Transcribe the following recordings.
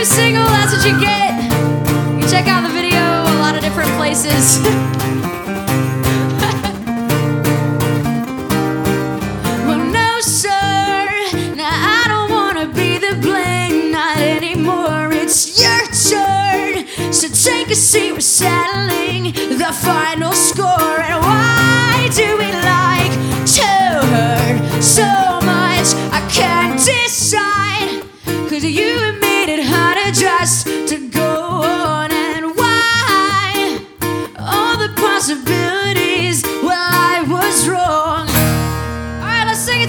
new single, that's what you get. You check out the video a lot of different places. well, no, sir. Now I don't want to be the blame, not anymore. It's your turn. So take a seat, we're settling the final score. And why do we like to hurt so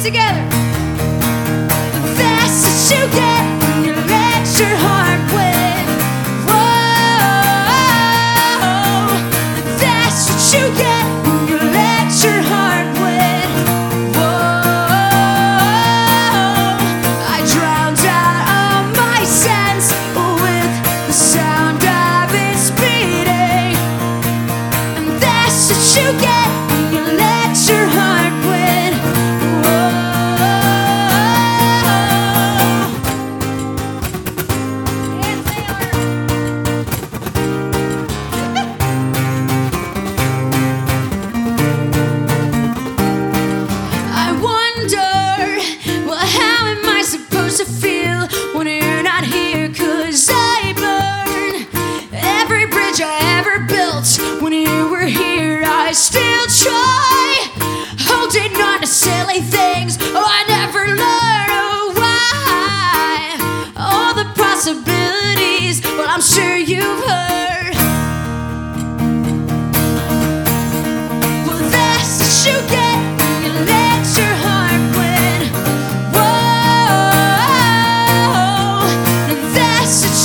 together. The faster you get, when you let your heart.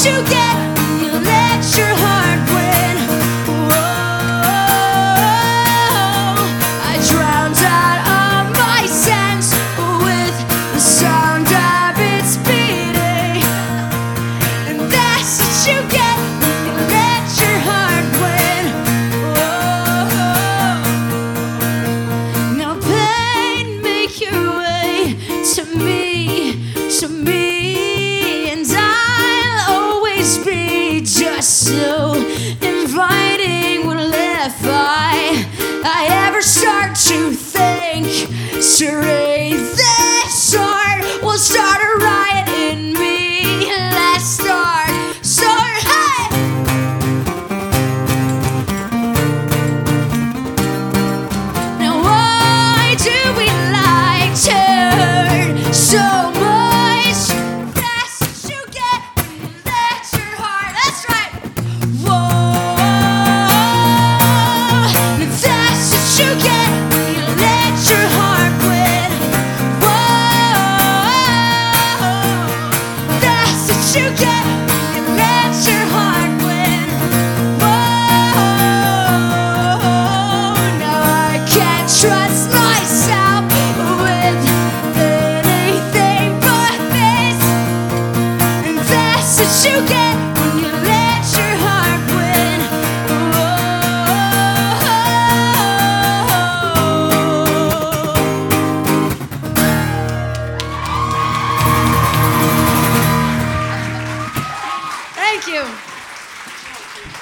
you get so you get let your heart win. Oh, I can't trust myself with anything but this. What you get. you.